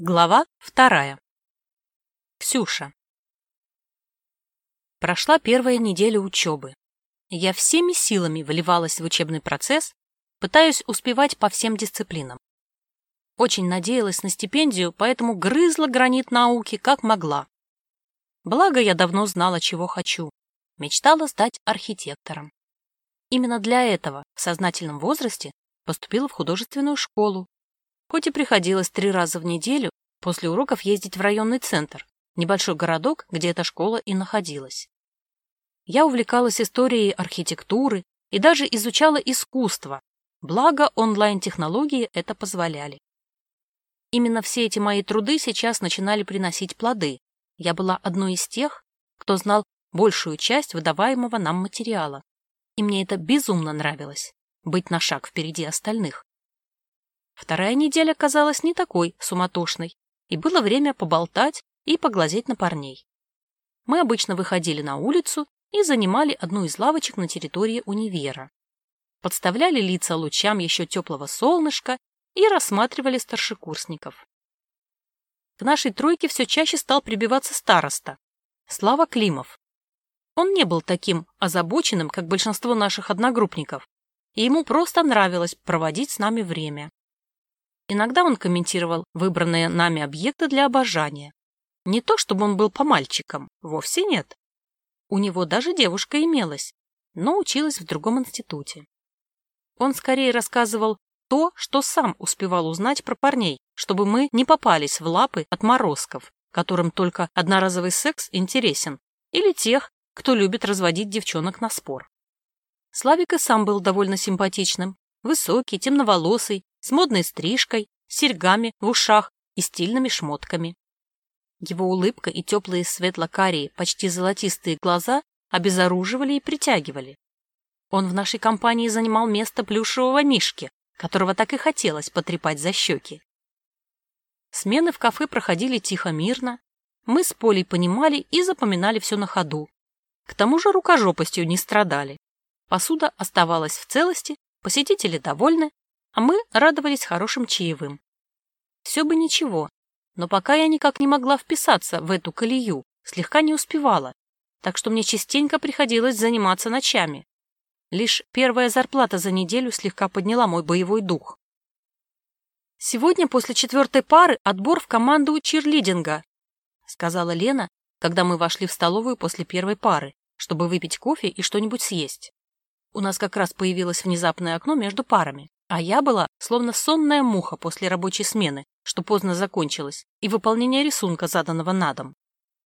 Глава вторая. Ксюша. Прошла первая неделя учебы. Я всеми силами вливалась в учебный процесс, пытаясь успевать по всем дисциплинам. Очень надеялась на стипендию, поэтому грызла гранит науки как могла. Благо, я давно знала, чего хочу. Мечтала стать архитектором. Именно для этого в сознательном возрасте поступила в художественную школу, Хоть и приходилось три раза в неделю после уроков ездить в районный центр, небольшой городок, где эта школа и находилась. Я увлекалась историей архитектуры и даже изучала искусство, благо онлайн-технологии это позволяли. Именно все эти мои труды сейчас начинали приносить плоды. Я была одной из тех, кто знал большую часть выдаваемого нам материала. И мне это безумно нравилось — быть на шаг впереди остальных. Вторая неделя казалась не такой суматошной, и было время поболтать и поглазеть на парней. Мы обычно выходили на улицу и занимали одну из лавочек на территории универа. Подставляли лица лучам еще теплого солнышка и рассматривали старшекурсников. К нашей тройке все чаще стал прибиваться староста, Слава Климов. Он не был таким озабоченным, как большинство наших одногруппников, и ему просто нравилось проводить с нами время. Иногда он комментировал выбранные нами объекты для обожания. Не то, чтобы он был по мальчикам, вовсе нет. У него даже девушка имелась, но училась в другом институте. Он скорее рассказывал то, что сам успевал узнать про парней, чтобы мы не попались в лапы отморозков, которым только одноразовый секс интересен, или тех, кто любит разводить девчонок на спор. Славик и сам был довольно симпатичным, высокий, темноволосый, с модной стрижкой, серьгами в ушах и стильными шмотками. Его улыбка и теплые светло-карие, почти золотистые глаза обезоруживали и притягивали. Он в нашей компании занимал место плюшевого мишки, которого так и хотелось потрепать за щеки. Смены в кафе проходили тихо-мирно. Мы с Полей понимали и запоминали все на ходу. К тому же рукожопостью не страдали. Посуда оставалась в целости, посетители довольны, а мы радовались хорошим чаевым. Все бы ничего, но пока я никак не могла вписаться в эту колею, слегка не успевала, так что мне частенько приходилось заниматься ночами. Лишь первая зарплата за неделю слегка подняла мой боевой дух. «Сегодня после четвертой пары отбор в команду чирлидинга», сказала Лена, когда мы вошли в столовую после первой пары, чтобы выпить кофе и что-нибудь съесть. У нас как раз появилось внезапное окно между парами. А я была словно сонная муха после рабочей смены, что поздно закончилась, и выполнения рисунка, заданного на дом.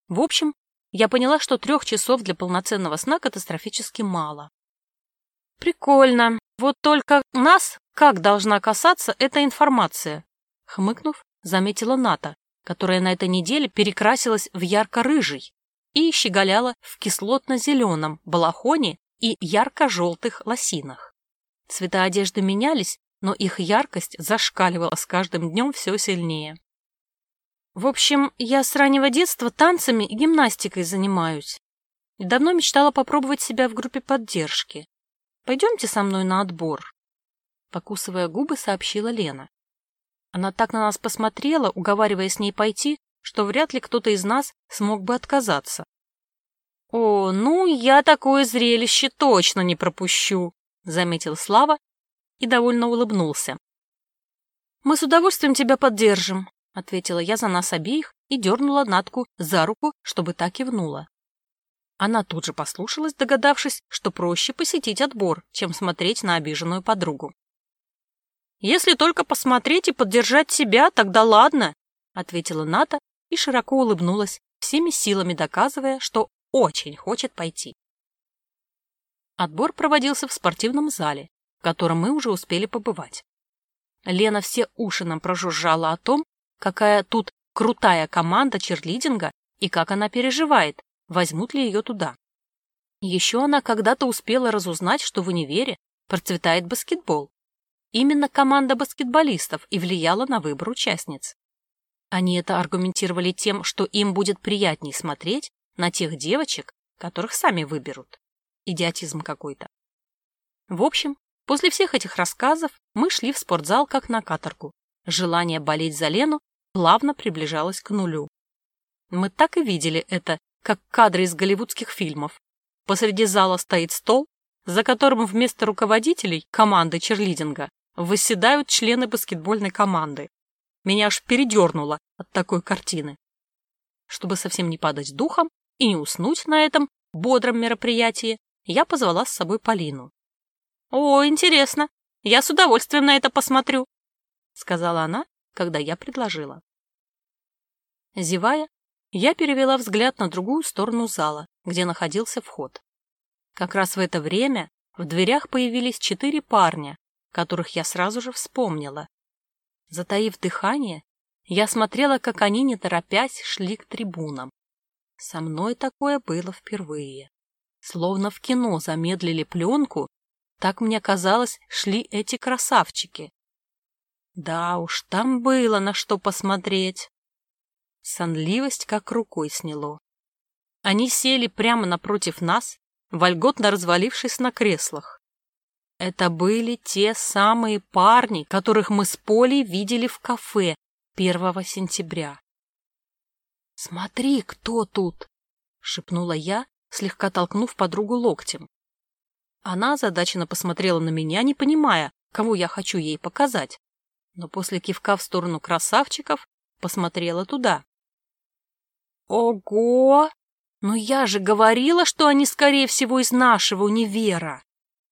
В общем, я поняла, что трех часов для полноценного сна катастрофически мало. Прикольно. Вот только нас как должна касаться эта информация? Хмыкнув, заметила Ната, которая на этой неделе перекрасилась в ярко-рыжий и щеголяла в кислотно-зеленом балахоне и ярко-желтых лосинах. Цвета одежды менялись, но их яркость зашкаливала с каждым днем все сильнее. В общем, я с раннего детства танцами и гимнастикой занимаюсь. И давно мечтала попробовать себя в группе поддержки. Пойдемте со мной на отбор. Покусывая губы, сообщила Лена. Она так на нас посмотрела, уговаривая с ней пойти, что вряд ли кто-то из нас смог бы отказаться. «О, ну, я такое зрелище точно не пропущу!» — заметил Слава и довольно улыбнулся. «Мы с удовольствием тебя поддержим», — ответила я за нас обеих и дернула Натку за руку, чтобы так кивнула. Она тут же послушалась, догадавшись, что проще посетить отбор, чем смотреть на обиженную подругу. «Если только посмотреть и поддержать себя, тогда ладно», — ответила Ната и широко улыбнулась, всеми силами доказывая, что очень хочет пойти. Отбор проводился в спортивном зале, в котором мы уже успели побывать. Лена все уши нам прожужжала о том, какая тут крутая команда черлидинга и как она переживает, возьмут ли ее туда. Еще она когда-то успела разузнать, что в универе процветает баскетбол. Именно команда баскетболистов и влияла на выбор участниц. Они это аргументировали тем, что им будет приятнее смотреть на тех девочек, которых сами выберут. Идиотизм какой-то. В общем, после всех этих рассказов мы шли в спортзал как на каторгу. Желание болеть за Лену плавно приближалась к нулю. Мы так и видели это, как кадры из голливудских фильмов. Посреди зала стоит стол, за которым вместо руководителей команды черлидинга восседают члены баскетбольной команды. Меня аж передернуло от такой картины. Чтобы совсем не падать духом и не уснуть на этом бодром мероприятии, я позвала с собой Полину. «О, интересно! Я с удовольствием на это посмотрю!» — сказала она, когда я предложила. Зевая, я перевела взгляд на другую сторону зала, где находился вход. Как раз в это время в дверях появились четыре парня, которых я сразу же вспомнила. Затаив дыхание, я смотрела, как они, не торопясь, шли к трибунам. Со мной такое было впервые. Словно в кино замедлили пленку, так мне казалось, шли эти красавчики. Да уж, там было на что посмотреть. Сонливость как рукой сняло. Они сели прямо напротив нас, вольготно развалившись на креслах. Это были те самые парни, которых мы с Полей видели в кафе 1 сентября. «Смотри, кто тут!» — шепнула я, слегка толкнув подругу локтем. Она озадаченно посмотрела на меня, не понимая, кого я хочу ей показать, но после кивка в сторону красавчиков посмотрела туда. «Ого! Но я же говорила, что они, скорее всего, из нашего универа!»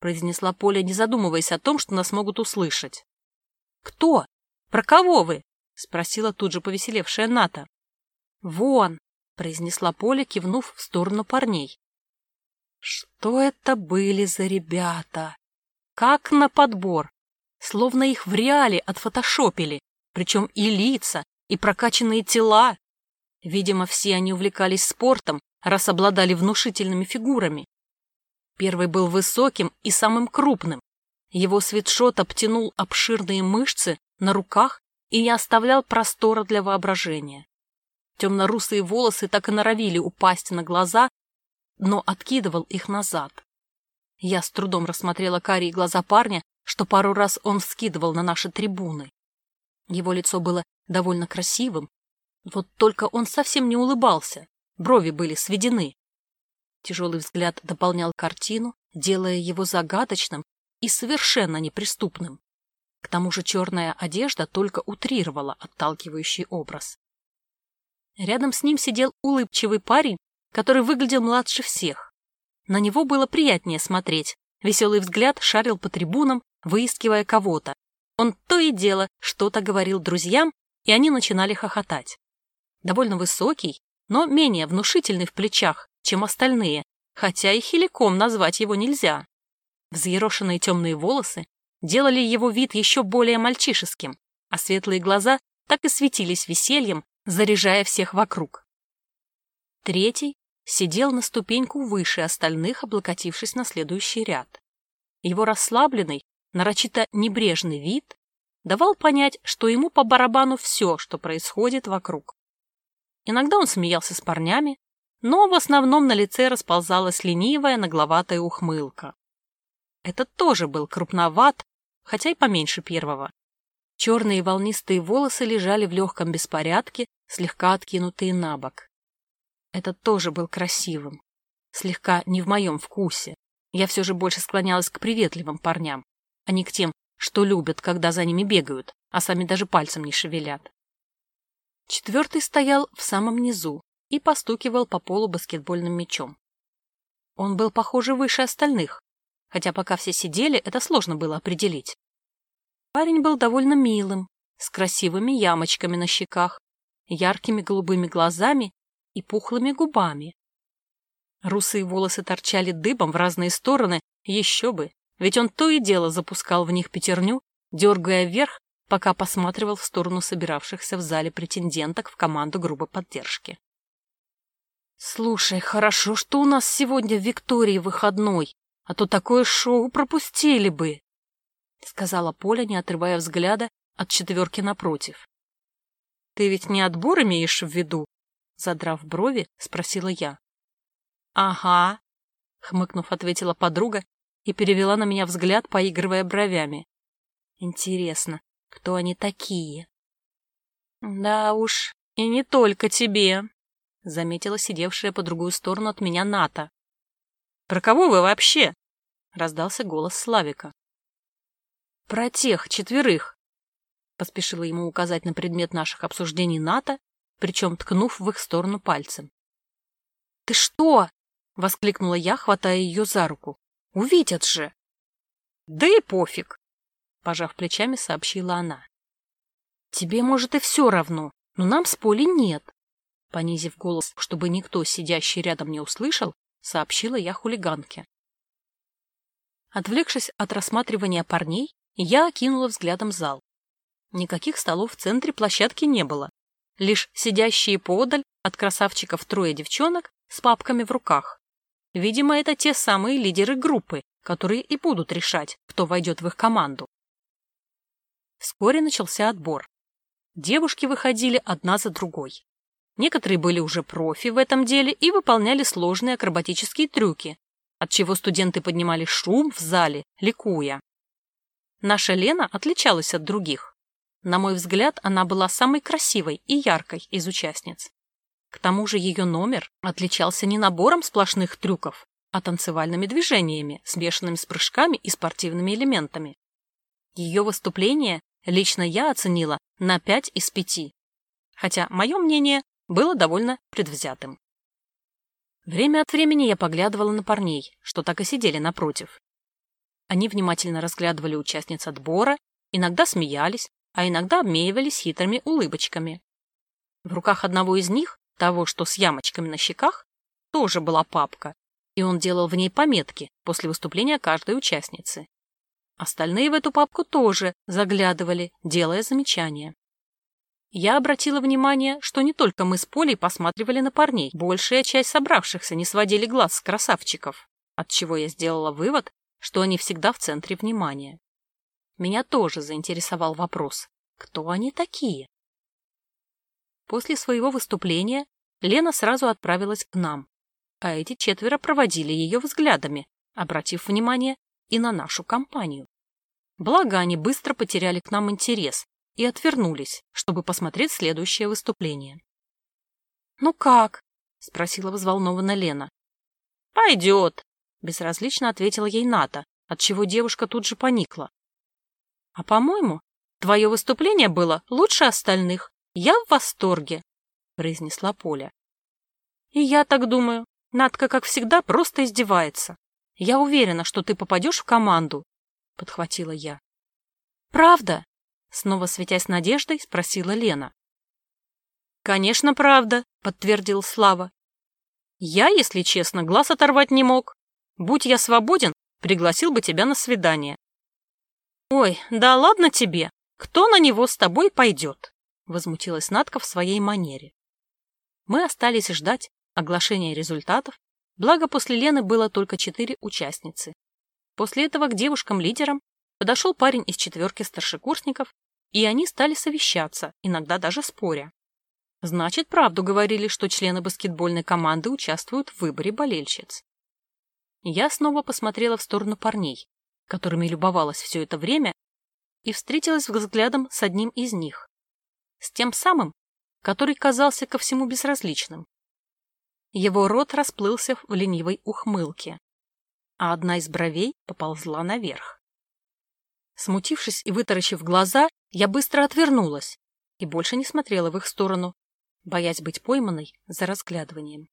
произнесла Поля, не задумываясь о том, что нас могут услышать. «Кто? Про кого вы?» — спросила тут же повеселевшая Ната. «Вон!» — произнесла Поля, кивнув в сторону парней. Что это были за ребята? Как на подбор! Словно их в реале отфотошопили, причем и лица, и прокачанные тела. Видимо, все они увлекались спортом, раз обладали внушительными фигурами. Первый был высоким и самым крупным. Его свитшот обтянул обширные мышцы на руках и не оставлял простора для воображения. Темно-русые волосы так и норовили упасть на глаза, но откидывал их назад. Я с трудом рассмотрела карие глаза парня, что пару раз он вскидывал на наши трибуны. Его лицо было довольно красивым, вот только он совсем не улыбался, брови были сведены. Тяжелый взгляд дополнял картину, делая его загадочным и совершенно неприступным. К тому же черная одежда только утрировала отталкивающий образ. Рядом с ним сидел улыбчивый парень, который выглядел младше всех. На него было приятнее смотреть. Веселый взгляд шарил по трибунам, выискивая кого-то. Он то и дело что-то говорил друзьям, и они начинали хохотать. Довольно высокий, но менее внушительный в плечах, чем остальные, хотя и хиликом назвать его нельзя. Взъерошенные темные волосы делали его вид еще более мальчишеским, а светлые глаза так и светились весельем, заряжая всех вокруг. Третий сидел на ступеньку выше остальных, облокотившись на следующий ряд. Его расслабленный, нарочито небрежный вид давал понять, что ему по барабану все, что происходит вокруг. Иногда он смеялся с парнями, но в основном на лице расползалась ленивая нагловатая ухмылка. Этот тоже был крупноват, хотя и поменьше первого. Черные волнистые волосы лежали в легком беспорядке, слегка откинутые на бок. Этот тоже был красивым. Слегка не в моем вкусе. Я все же больше склонялась к приветливым парням, а не к тем, что любят, когда за ними бегают, а сами даже пальцем не шевелят. Четвертый стоял в самом низу и постукивал по полу баскетбольным мячом. Он был, похоже, выше остальных, хотя пока все сидели, это сложно было определить. Парень был довольно милым, с красивыми ямочками на щеках, яркими голубыми глазами и пухлыми губами. Русые волосы торчали дыбом в разные стороны, еще бы, ведь он то и дело запускал в них пятерню, дергая вверх, пока посматривал в сторону собиравшихся в зале претенденток в команду группы поддержки. «Слушай, хорошо, что у нас сегодня в Виктории выходной, а то такое шоу пропустили бы», — сказала Поля, не отрывая взгляда от четверки напротив. «Ты ведь не отбор имеешь в виду?» Задрав брови, спросила я. «Ага», — хмыкнув, ответила подруга и перевела на меня взгляд, поигрывая бровями. «Интересно, кто они такие?» Да уж, и не только тебе, заметила сидевшая по другую сторону от меня Ната. Про кого вы вообще? раздался голос Славика. Про тех четверых, поспешила ему указать на предмет наших обсуждений Ната, причем ткнув в их сторону пальцем. «Ты что?» — воскликнула я, хватая ее за руку. «Увидят же!» «Да и пофиг!» — пожав плечами, сообщила она. «Тебе, может, и все равно, но нам с Полей нет!» Понизив голос, чтобы никто, сидящий рядом, не услышал, сообщила я хулиганке. Отвлекшись от рассматривания парней, я окинула взглядом зал. Никаких столов в центре площадки не было. Лишь сидящие поодаль от красавчиков трое девчонок с папками в руках. Видимо, это те самые лидеры группы, которые и будут решать, кто войдет в их команду. Вскоре начался отбор. Девушки выходили одна за другой. Некоторые были уже профи в этом деле и выполняли сложные акробатические трюки, отчего студенты поднимали шум в зале, ликуя. Наша Лена отличалась от других. На мой взгляд, она была самой красивой и яркой из участниц. К тому же ее номер отличался не набором сплошных трюков, а танцевальными движениями, смешанными с прыжками и спортивными элементами. Ее выступление лично я оценила на 5 из 5, хотя мое мнение было довольно предвзятым. Время от времени я поглядывала на парней, что так и сидели напротив. Они внимательно разглядывали участниц отбора, иногда смеялись, а иногда обмеивались хитрыми улыбочками. В руках одного из них, того, что с ямочками на щеках, тоже была папка, и он делал в ней пометки после выступления каждой участницы. Остальные в эту папку тоже заглядывали, делая замечания. Я обратила внимание, что не только мы с Полей посматривали на парней, большая часть собравшихся не сводили глаз с красавчиков, отчего я сделала вывод, что они всегда в центре внимания. Меня тоже заинтересовал вопрос, кто они такие? После своего выступления Лена сразу отправилась к нам, а эти четверо проводили ее взглядами, обратив внимание и на нашу компанию. Благо, они быстро потеряли к нам интерес и отвернулись, чтобы посмотреть следующее выступление. «Ну как?» — спросила взволнованно Лена. «Пойдет», — безразлично ответила ей Ната, отчего девушка тут же поникла. «А, по-моему, твое выступление было лучше остальных. Я в восторге», — произнесла Поля. «И я так думаю. Надка, как всегда, просто издевается. Я уверена, что ты попадешь в команду», — подхватила я. «Правда?» Снова светясь надеждой, спросила Лена. «Конечно, правда», — подтвердил Слава. «Я, если честно, глаз оторвать не мог. Будь я свободен, пригласил бы тебя на свидание». «Ой, да ладно тебе! Кто на него с тобой пойдет?» — возмутилась Надка в своей манере. Мы остались ждать оглашения результатов, благо после Лены было только четыре участницы. После этого к девушкам-лидерам Подошел парень из четверки старшекурсников, и они стали совещаться, иногда даже споря. Значит, правду говорили, что члены баскетбольной команды участвуют в выборе болельщиц. Я снова посмотрела в сторону парней, которыми любовалась все это время, и встретилась взглядом с одним из них. С тем самым, который казался ко всему безразличным. Его рот расплылся в ленивой ухмылке, а одна из бровей поползла наверх. Смутившись и вытаращив глаза, я быстро отвернулась и больше не смотрела в их сторону, боясь быть пойманной за разглядыванием.